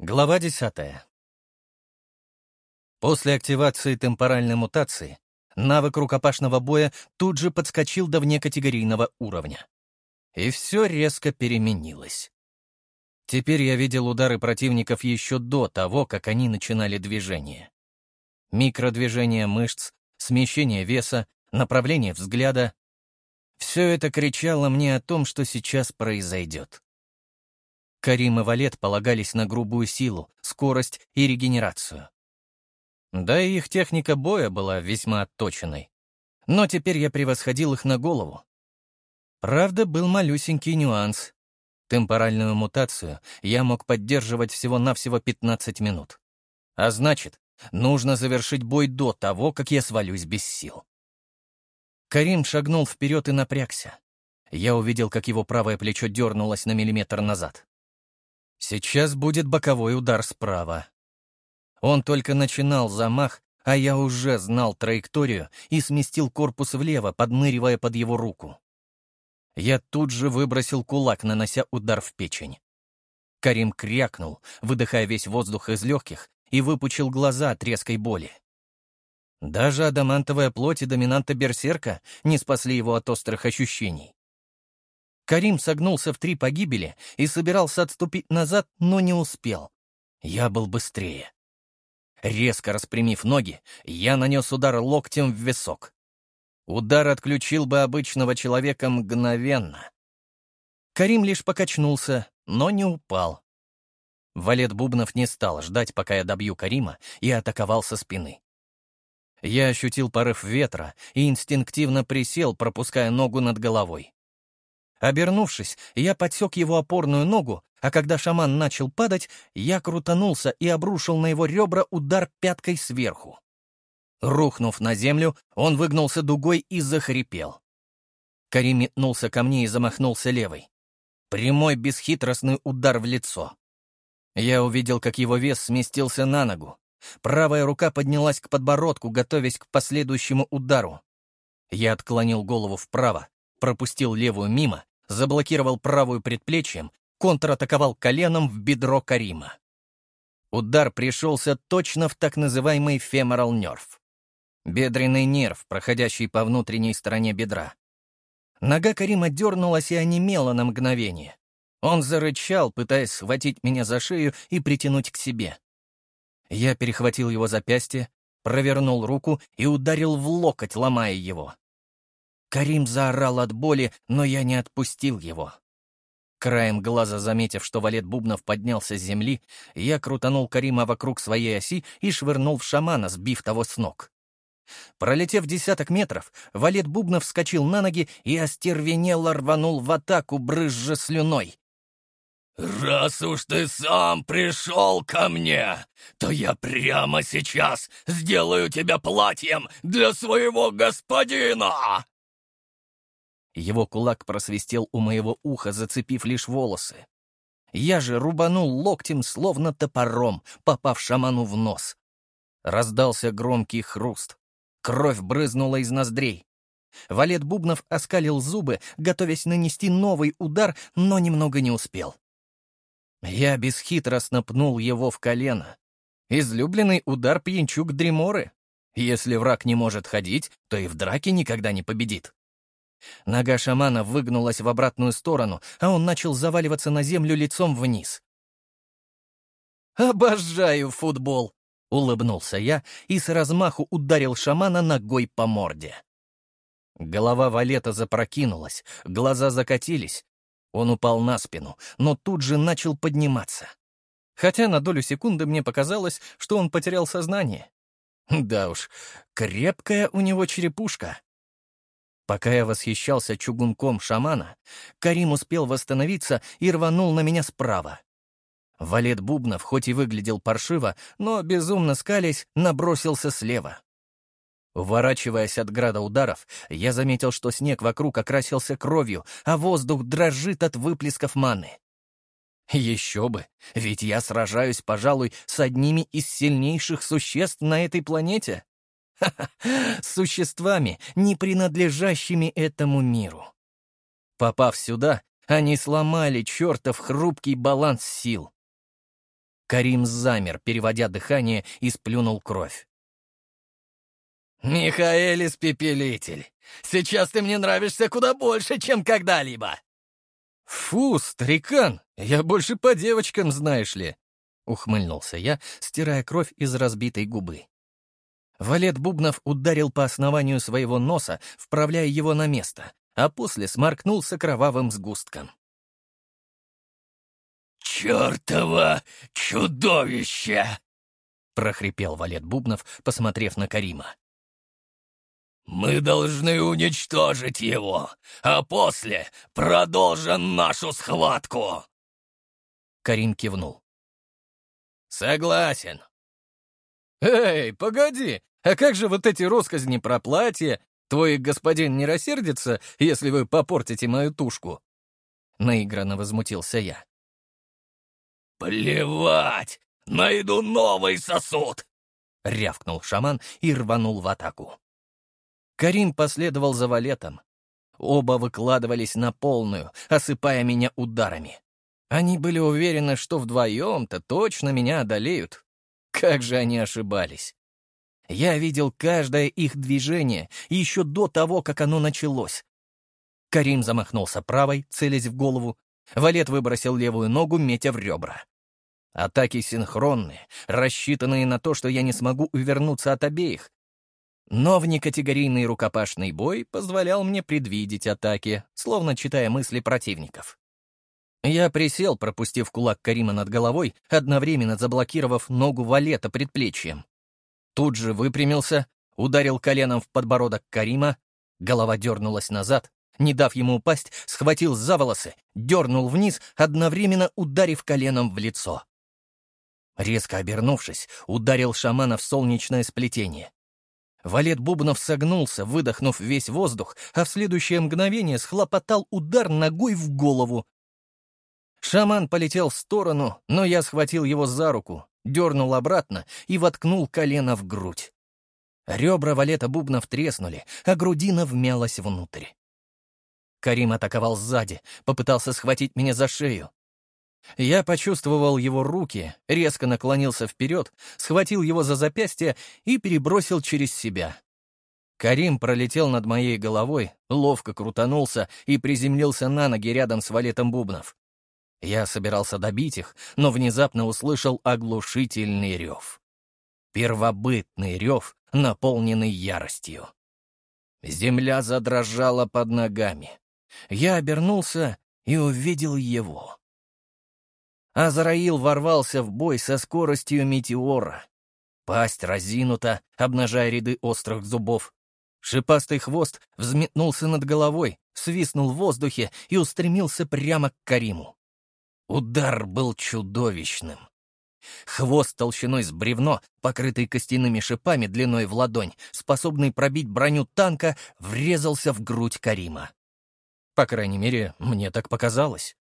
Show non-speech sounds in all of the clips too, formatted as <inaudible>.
Глава 10. После активации темпоральной мутации навык рукопашного боя тут же подскочил до внекатегорийного уровня. И все резко переменилось. Теперь я видел удары противников еще до того, как они начинали движение. Микродвижение мышц, смещение веса, направление взгляда — все это кричало мне о том, что сейчас произойдет. Карим и Валет полагались на грубую силу, скорость и регенерацию. Да и их техника боя была весьма отточенной. Но теперь я превосходил их на голову. Правда, был малюсенький нюанс. Темпоральную мутацию я мог поддерживать всего-навсего 15 минут. А значит, нужно завершить бой до того, как я свалюсь без сил. Карим шагнул вперед и напрягся. Я увидел, как его правое плечо дернулось на миллиметр назад. Сейчас будет боковой удар справа. Он только начинал замах, а я уже знал траекторию и сместил корпус влево, подныривая под его руку. Я тут же выбросил кулак, нанося удар в печень. Карим крякнул, выдыхая весь воздух из легких, и выпучил глаза от резкой боли. Даже адамантовая плоть и доминанта берсерка не спасли его от острых ощущений. Карим согнулся в три погибели и собирался отступить назад, но не успел. Я был быстрее. Резко распрямив ноги, я нанес удар локтем в висок. Удар отключил бы обычного человека мгновенно. Карим лишь покачнулся, но не упал. Валет Бубнов не стал ждать, пока я добью Карима, и атаковал со спины. Я ощутил порыв ветра и инстинктивно присел, пропуская ногу над головой. Обернувшись, я подсек его опорную ногу, а когда шаман начал падать, я крутанулся и обрушил на его ребра удар пяткой сверху. Рухнув на землю, он выгнулся дугой и захрипел. Карим метнулся ко мне и замахнулся левой. Прямой бесхитростный удар в лицо. Я увидел, как его вес сместился на ногу. Правая рука поднялась к подбородку, готовясь к последующему удару. Я отклонил голову вправо, пропустил левую мимо заблокировал правую предплечьем, контратаковал коленом в бедро Карима. Удар пришелся точно в так называемый феморал нерв. Бедренный нерв, проходящий по внутренней стороне бедра. Нога Карима дернулась и онемела на мгновение. Он зарычал, пытаясь схватить меня за шею и притянуть к себе. Я перехватил его запястье, провернул руку и ударил в локоть, ломая его. Карим заорал от боли, но я не отпустил его. Краем глаза заметив, что валет Бубнов поднялся с земли, я крутанул Карима вокруг своей оси и швырнул в шамана, сбив того с ног. Пролетев десяток метров, валет Бубнов вскочил на ноги и остервенело рванул в атаку, брызжа слюной. «Раз уж ты сам пришел ко мне, то я прямо сейчас сделаю тебя платьем для своего господина!» Его кулак просвистел у моего уха, зацепив лишь волосы. Я же рубанул локтем, словно топором, попав шаману в нос. Раздался громкий хруст. Кровь брызнула из ноздрей. Валет Бубнов оскалил зубы, готовясь нанести новый удар, но немного не успел. Я бесхитростно пнул его в колено. Излюбленный удар пьянчук Дреморы. Если враг не может ходить, то и в драке никогда не победит. Нога шамана выгнулась в обратную сторону, а он начал заваливаться на землю лицом вниз. «Обожаю футбол!» — улыбнулся я и с размаху ударил шамана ногой по морде. Голова Валета запрокинулась, глаза закатились. Он упал на спину, но тут же начал подниматься. Хотя на долю секунды мне показалось, что он потерял сознание. Да уж, крепкая у него черепушка. Пока я восхищался чугунком шамана, Карим успел восстановиться и рванул на меня справа. Валет Бубнов, хоть и выглядел паршиво, но, безумно скалясь, набросился слева. Уворачиваясь от града ударов, я заметил, что снег вокруг окрасился кровью, а воздух дрожит от выплесков маны. Еще бы, ведь я сражаюсь, пожалуй, с одними из сильнейших существ на этой планете <laughs> с существами, не принадлежащими этому миру. Попав сюда, они сломали чертов хрупкий баланс сил. Карим замер, переводя дыхание, и сплюнул кровь. «Михаэль Испепелитель, сейчас ты мне нравишься куда больше, чем когда-либо!» «Фу, старикан, я больше по девочкам, знаешь ли!» — ухмыльнулся я, стирая кровь из разбитой губы. Валет Бубнов ударил по основанию своего носа, вправляя его на место, а после сморкнулся кровавым сгустком. «Чёртово чудовище!» — прохрипел Валет Бубнов, посмотрев на Карима. «Мы должны уничтожить его, а после продолжим нашу схватку!» Карим кивнул. «Согласен». «Эй, погоди, а как же вот эти росказни про платье? Твой господин не рассердится, если вы попортите мою тушку?» Наигранно возмутился я. «Плевать! Найду новый сосуд!» — рявкнул шаман и рванул в атаку. Карим последовал за валетом. Оба выкладывались на полную, осыпая меня ударами. Они были уверены, что вдвоем-то точно меня одолеют. Как же они ошибались. Я видел каждое их движение еще до того, как оно началось. Карим замахнулся правой, целясь в голову. Валет выбросил левую ногу, метя в ребра. Атаки синхронные, рассчитанные на то, что я не смогу увернуться от обеих, но внекатегорийный рукопашный бой позволял мне предвидеть атаки, словно читая мысли противников. Я присел, пропустив кулак Карима над головой, одновременно заблокировав ногу валета предплечьем. Тут же выпрямился, ударил коленом в подбородок Карима, голова дернулась назад, не дав ему упасть, схватил за волосы, дернул вниз, одновременно ударив коленом в лицо. Резко обернувшись, ударил шамана в солнечное сплетение. Валет Бубнов согнулся, выдохнув весь воздух, а в следующее мгновение схлопотал удар ногой в голову. Шаман полетел в сторону, но я схватил его за руку, дернул обратно и воткнул колено в грудь. Ребра Валета Бубнов треснули, а грудина вмялась внутрь. Карим атаковал сзади, попытался схватить меня за шею. Я почувствовал его руки, резко наклонился вперед, схватил его за запястье и перебросил через себя. Карим пролетел над моей головой, ловко крутанулся и приземлился на ноги рядом с валетом бубнов. Я собирался добить их, но внезапно услышал оглушительный рев. Первобытный рев, наполненный яростью. Земля задрожала под ногами. Я обернулся и увидел его. Азраил ворвался в бой со скоростью метеора. Пасть разинута, обнажая ряды острых зубов. Шипастый хвост взметнулся над головой, свистнул в воздухе и устремился прямо к Кариму. Удар был чудовищным. Хвост толщиной с бревно, покрытый костяными шипами длиной в ладонь, способный пробить броню танка, врезался в грудь Карима. По крайней мере, мне так показалось.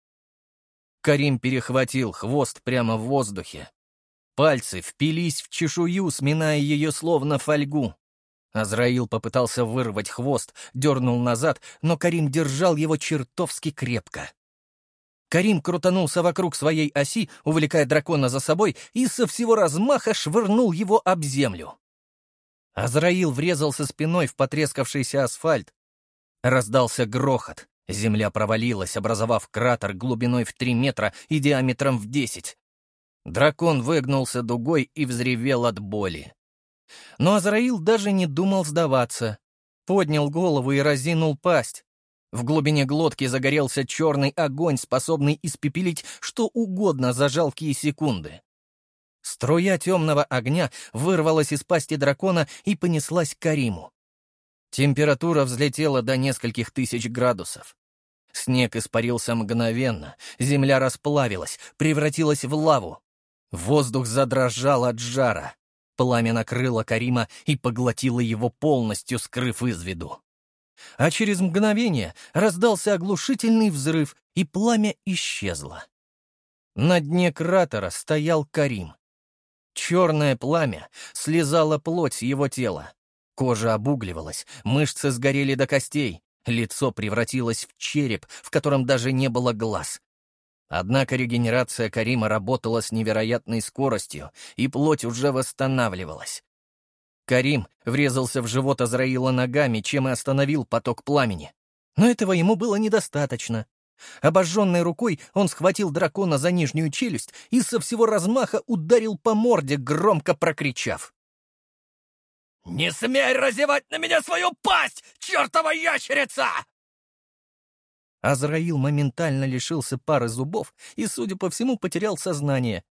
Карим перехватил хвост прямо в воздухе. Пальцы впились в чешую, сминая ее словно фольгу. Азраил попытался вырвать хвост, дернул назад, но Карим держал его чертовски крепко. Карим крутанулся вокруг своей оси, увлекая дракона за собой, и со всего размаха швырнул его об землю. Азраил врезался спиной в потрескавшийся асфальт. Раздался грохот. Земля провалилась, образовав кратер глубиной в три метра и диаметром в десять. Дракон выгнулся дугой и взревел от боли. Но Азраил даже не думал сдаваться. Поднял голову и разинул пасть. В глубине глотки загорелся черный огонь, способный испепелить что угодно за жалкие секунды. Струя темного огня вырвалась из пасти дракона и понеслась к Кариму. Температура взлетела до нескольких тысяч градусов. Снег испарился мгновенно, земля расплавилась, превратилась в лаву. Воздух задрожал от жара. Пламя накрыло Карима и поглотило его полностью, скрыв из виду. А через мгновение раздался оглушительный взрыв, и пламя исчезло. На дне кратера стоял Карим. Черное пламя слезало плоть его тела. Кожа обугливалась, мышцы сгорели до костей, лицо превратилось в череп, в котором даже не было глаз. Однако регенерация Карима работала с невероятной скоростью, и плоть уже восстанавливалась. Карим врезался в живот Азраила ногами, чем и остановил поток пламени. Но этого ему было недостаточно. Обожженной рукой он схватил дракона за нижнюю челюсть и со всего размаха ударил по морде, громко прокричав. «Не смей разевать на меня свою пасть, чертова ящерица!» Азраил моментально лишился пары зубов и, судя по всему, потерял сознание.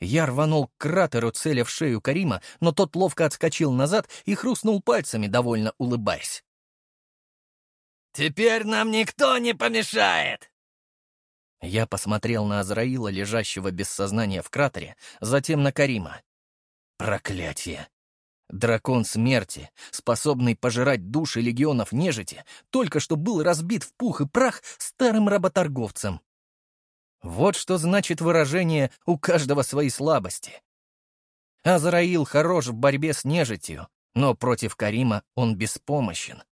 Я рванул к кратеру, целя в шею Карима, но тот ловко отскочил назад и хрустнул пальцами, довольно улыбаясь. «Теперь нам никто не помешает!» Я посмотрел на Азраила, лежащего без сознания в кратере, затем на Карима. Проклятие! Дракон смерти, способный пожирать души легионов нежити, только что был разбит в пух и прах старым работорговцем. Вот что значит выражение «у каждого свои слабости». Азраил хорош в борьбе с нежитью, но против Карима он беспомощен.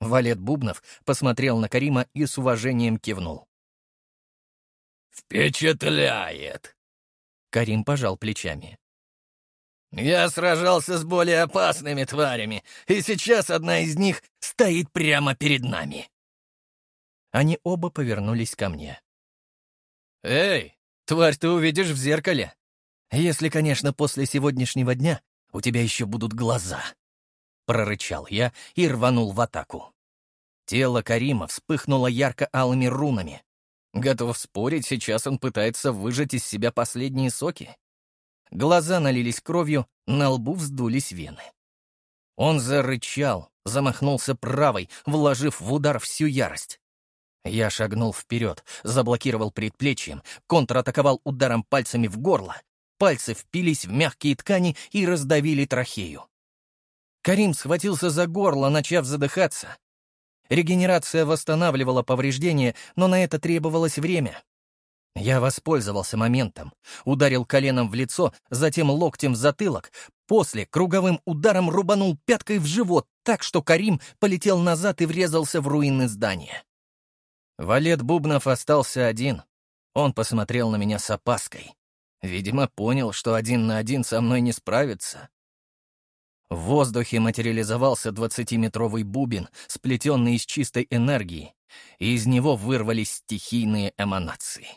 Валет Бубнов посмотрел на Карима и с уважением кивнул. «Впечатляет!» Карим пожал плечами. Я сражался с более опасными тварями, и сейчас одна из них стоит прямо перед нами. Они оба повернулись ко мне. «Эй, тварь ты увидишь в зеркале. Если, конечно, после сегодняшнего дня у тебя еще будут глаза». Прорычал я и рванул в атаку. Тело Карима вспыхнуло ярко-алыми рунами. Готов спорить, сейчас он пытается выжать из себя последние соки. Глаза налились кровью, на лбу вздулись вены. Он зарычал, замахнулся правой, вложив в удар всю ярость. Я шагнул вперед, заблокировал предплечьем, контратаковал ударом пальцами в горло. Пальцы впились в мягкие ткани и раздавили трахею. Карим схватился за горло, начав задыхаться. Регенерация восстанавливала повреждения, но на это требовалось время. Я воспользовался моментом, ударил коленом в лицо, затем локтем в затылок, после круговым ударом рубанул пяткой в живот так, что Карим полетел назад и врезался в руины здания. Валет Бубнов остался один. Он посмотрел на меня с опаской. Видимо, понял, что один на один со мной не справится. В воздухе материализовался двадцатиметровый бубен, сплетенный из чистой энергии, и из него вырвались стихийные эманации.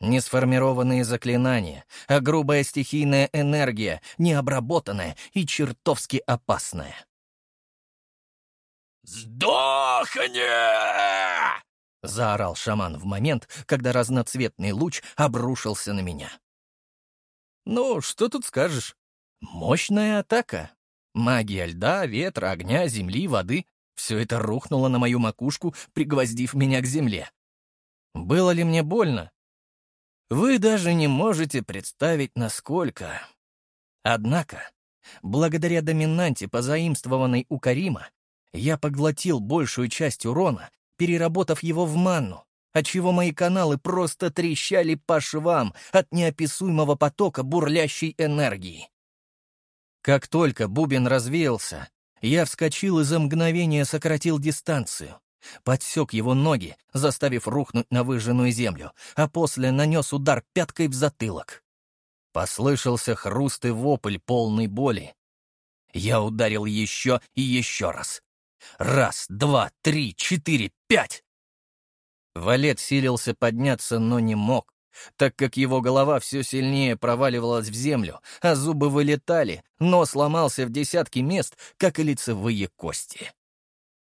Не сформированные заклинания, а грубая стихийная энергия, необработанная и чертовски опасная. «Сдохни!» — заорал шаман в момент, когда разноцветный луч обрушился на меня. «Ну, что тут скажешь? Мощная атака. Магия льда, ветра, огня, земли, воды — все это рухнуло на мою макушку, пригвоздив меня к земле. Было ли мне больно? Вы даже не можете представить, насколько. Однако, благодаря доминанте, позаимствованной у Карима, я поглотил большую часть урона, переработав его в манну, отчего мои каналы просто трещали по швам от неописуемого потока бурлящей энергии. Как только бубен развеялся, я вскочил и за мгновение сократил дистанцию, подсек его ноги, заставив рухнуть на выжженную землю, а после нанес удар пяткой в затылок. Послышался хруст и вопль полной боли. Я ударил еще и еще раз. Раз, два, три, четыре, пять! Валет силился подняться, но не мог, так как его голова все сильнее проваливалась в землю, а зубы вылетали, нос ломался в десятки мест, как и лицевые кости.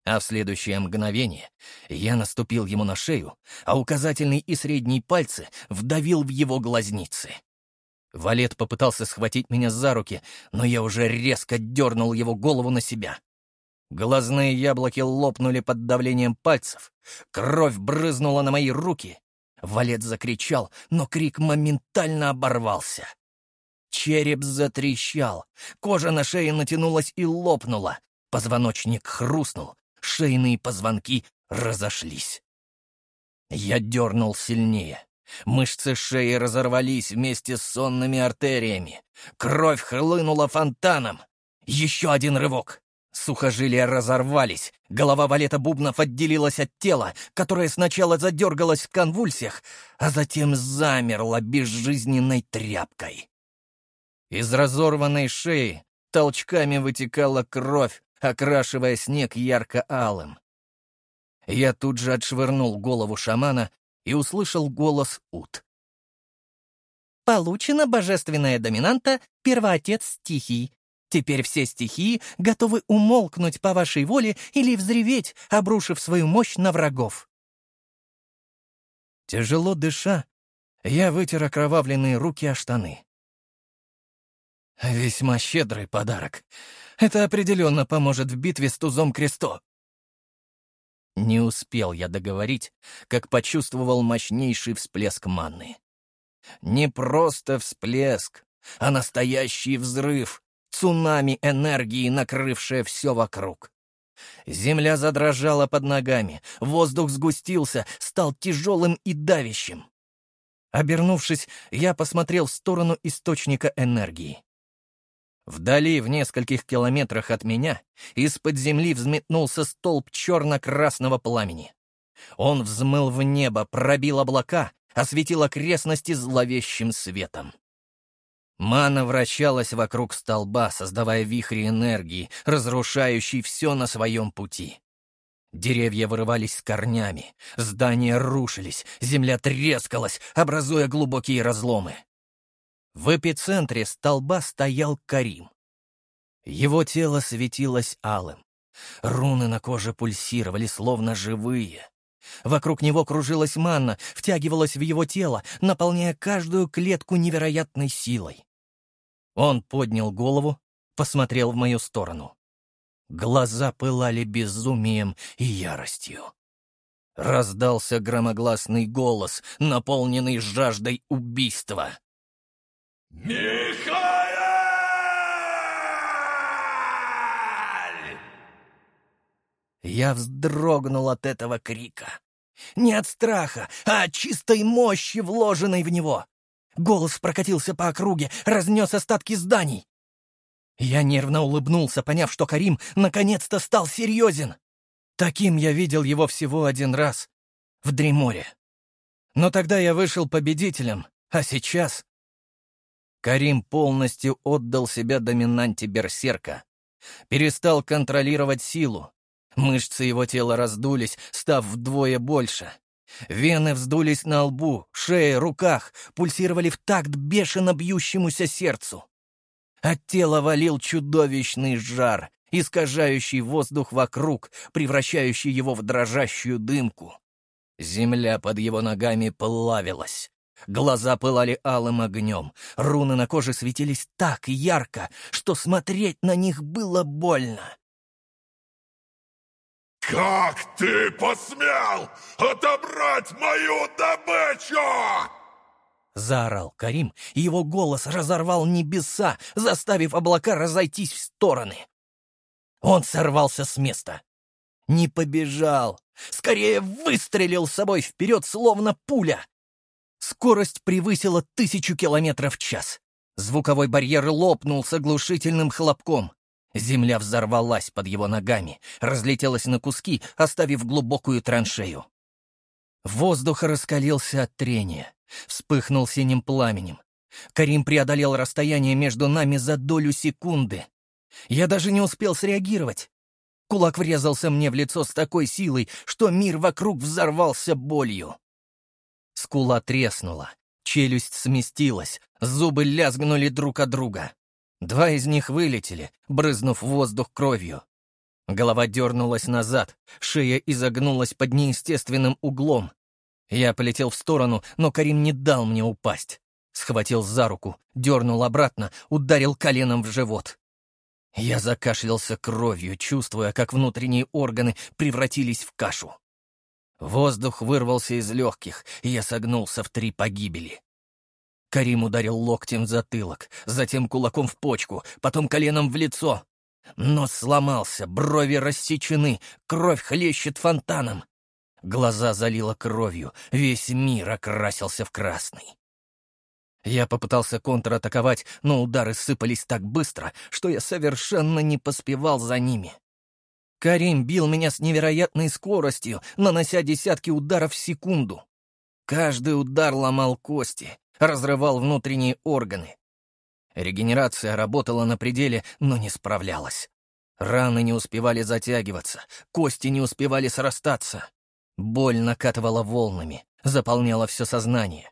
А в следующее мгновение я наступил ему на шею, а указательный и средний пальцы вдавил в его глазницы. Валет попытался схватить меня за руки, но я уже резко дернул его голову на себя. Глазные яблоки лопнули под давлением пальцев, кровь брызнула на мои руки. Валет закричал, но крик моментально оборвался. Череп затрещал, кожа на шее натянулась и лопнула, позвоночник хрустнул, шейные позвонки разошлись. Я дернул сильнее. Мышцы шеи разорвались вместе с сонными артериями. Кровь хлынула фонтаном. Еще один рывок. Сухожилия разорвались, голова валета бубнов отделилась от тела, которое сначала задергалось в конвульсиях, а затем замерло безжизненной тряпкой. Из разорванной шеи толчками вытекала кровь, окрашивая снег ярко-алым. Я тут же отшвырнул голову шамана и услышал голос Ут. «Получена божественная доминанта первоотец стихий. Теперь все стихии готовы умолкнуть по вашей воле или взреветь, обрушив свою мощь на врагов». Тяжело дыша, я вытер окровавленные руки о штаны. Весьма щедрый подарок. Это определенно поможет в битве с тузом Кресто. Не успел я договорить, как почувствовал мощнейший всплеск манны. Не просто всплеск, а настоящий взрыв, цунами энергии, накрывшее все вокруг. Земля задрожала под ногами, воздух сгустился, стал тяжелым и давящим. Обернувшись, я посмотрел в сторону источника энергии. Вдали, в нескольких километрах от меня, из-под земли взметнулся столб черно-красного пламени. Он взмыл в небо, пробил облака, осветил окрестности зловещим светом. Мана вращалась вокруг столба, создавая вихри энергии, разрушающий все на своем пути. Деревья вырывались с корнями, здания рушились, земля трескалась, образуя глубокие разломы. В эпицентре столба стоял Карим. Его тело светилось алым. Руны на коже пульсировали, словно живые. Вокруг него кружилась манна, втягивалась в его тело, наполняя каждую клетку невероятной силой. Он поднял голову, посмотрел в мою сторону. Глаза пылали безумием и яростью. Раздался громогласный голос, наполненный жаждой убийства. «Михаэль!» Я вздрогнул от этого крика. Не от страха, а от чистой мощи, вложенной в него. Голос прокатился по округе, разнес остатки зданий. Я нервно улыбнулся, поняв, что Карим наконец-то стал серьезен. Таким я видел его всего один раз — в Дреморе. Но тогда я вышел победителем, а сейчас Карим полностью отдал себя доминанте берсерка. Перестал контролировать силу. Мышцы его тела раздулись, став вдвое больше. Вены вздулись на лбу, шее, руках, пульсировали в такт бешено бьющемуся сердцу. От тела валил чудовищный жар, искажающий воздух вокруг, превращающий его в дрожащую дымку. Земля под его ногами плавилась. Глаза пылали алым огнем, руны на коже светились так ярко, что смотреть на них было больно. «Как ты посмел отобрать мою добычу?» Заорал Карим, и его голос разорвал небеса, заставив облака разойтись в стороны. Он сорвался с места. Не побежал, скорее выстрелил собой вперед, словно пуля. Скорость превысила тысячу километров в час. Звуковой барьер лопнул с оглушительным хлопком. Земля взорвалась под его ногами, разлетелась на куски, оставив глубокую траншею. Воздух раскалился от трения, вспыхнул синим пламенем. Карим преодолел расстояние между нами за долю секунды. Я даже не успел среагировать. Кулак врезался мне в лицо с такой силой, что мир вокруг взорвался болью. Скула треснула, челюсть сместилась, зубы лязгнули друг от друга. Два из них вылетели, брызнув воздух кровью. Голова дернулась назад, шея изогнулась под неестественным углом. Я полетел в сторону, но Карим не дал мне упасть. Схватил за руку, дернул обратно, ударил коленом в живот. Я закашлялся кровью, чувствуя, как внутренние органы превратились в кашу. Воздух вырвался из легких, и я согнулся в три погибели. Карим ударил локтем в затылок, затем кулаком в почку, потом коленом в лицо. Нос сломался, брови рассечены, кровь хлещет фонтаном. Глаза залило кровью, весь мир окрасился в красный. Я попытался контратаковать, но удары сыпались так быстро, что я совершенно не поспевал за ними. Карим бил меня с невероятной скоростью, нанося десятки ударов в секунду. Каждый удар ломал кости, разрывал внутренние органы. Регенерация работала на пределе, но не справлялась. Раны не успевали затягиваться, кости не успевали срастаться. Боль накатывала волнами, заполняла все сознание.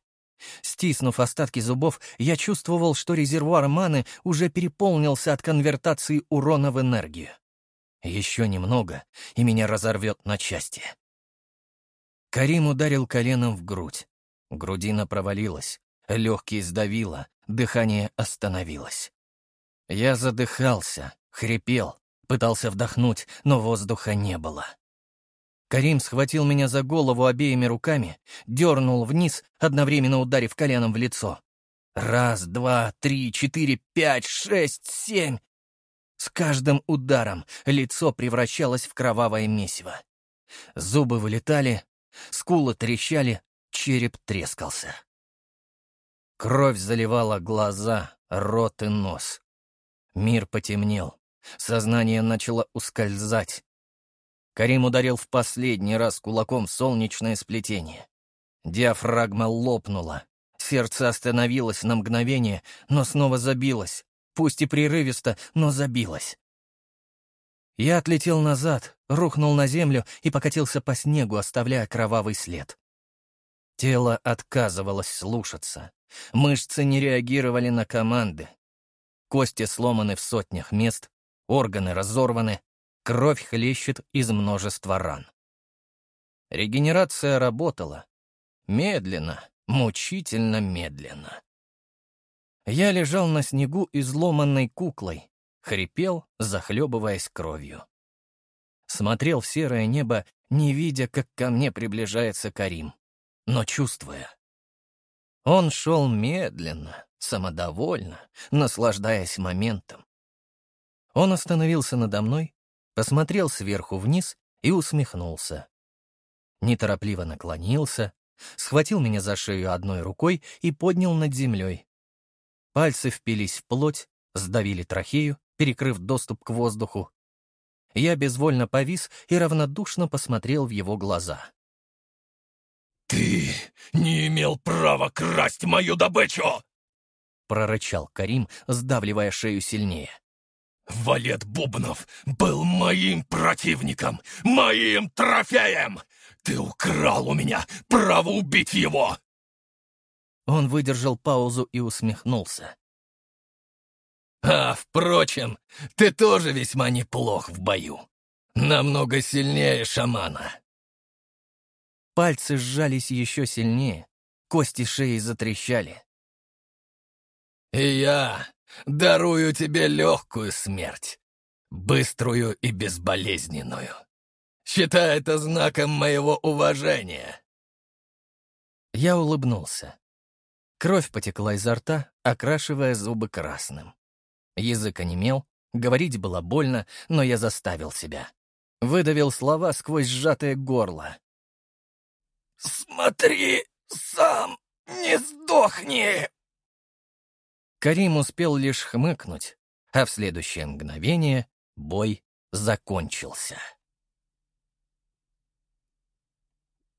Стиснув остатки зубов, я чувствовал, что резервуар маны уже переполнился от конвертации урона в энергию. Еще немного, и меня разорвет на части. Карим ударил коленом в грудь. Грудина провалилась, легкие сдавило, дыхание остановилось. Я задыхался, хрипел, пытался вдохнуть, но воздуха не было. Карим схватил меня за голову обеими руками, дернул вниз, одновременно ударив коленом в лицо. Раз, два, три, четыре, пять, шесть, семь. С каждым ударом лицо превращалось в кровавое месиво. Зубы вылетали, скулы трещали, череп трескался. Кровь заливала глаза, рот и нос. Мир потемнел, сознание начало ускользать. Карим ударил в последний раз кулаком в солнечное сплетение. Диафрагма лопнула. Сердце остановилось на мгновение, но снова забилось. Пусть и прерывисто, но забилось. Я отлетел назад, рухнул на землю и покатился по снегу, оставляя кровавый след. Тело отказывалось слушаться. Мышцы не реагировали на команды. Кости сломаны в сотнях мест, органы разорваны, Кровь хлещет из множества ран. Регенерация работала. Медленно, мучительно медленно. Я лежал на снегу изломанной куклой, хрипел, захлебываясь кровью. Смотрел в серое небо, не видя, как ко мне приближается Карим, но чувствуя. Он шел медленно, самодовольно, наслаждаясь моментом. Он остановился надо мной, посмотрел сверху вниз и усмехнулся. Неторопливо наклонился, схватил меня за шею одной рукой и поднял над землей. Пальцы впились в плоть, сдавили трахею, перекрыв доступ к воздуху. Я безвольно повис и равнодушно посмотрел в его глаза. «Ты не имел права красть мою добычу!» — прорычал Карим, сдавливая шею сильнее. Валет Бубнов был моим противником, моим трофеем! Ты украл у меня право убить его!» Он выдержал паузу и усмехнулся. «А, впрочем, ты тоже весьма неплох в бою. Намного сильнее шамана». Пальцы сжались еще сильнее, кости шеи затрещали. «И я дарую тебе легкую смерть, быструю и безболезненную. Считай это знаком моего уважения». Я улыбнулся. Кровь потекла изо рта, окрашивая зубы красным. Язык онемел, говорить было больно, но я заставил себя. Выдавил слова сквозь сжатое горло. «Смотри, сам не сдохни!» Карим успел лишь хмыкнуть, а в следующее мгновение бой закончился.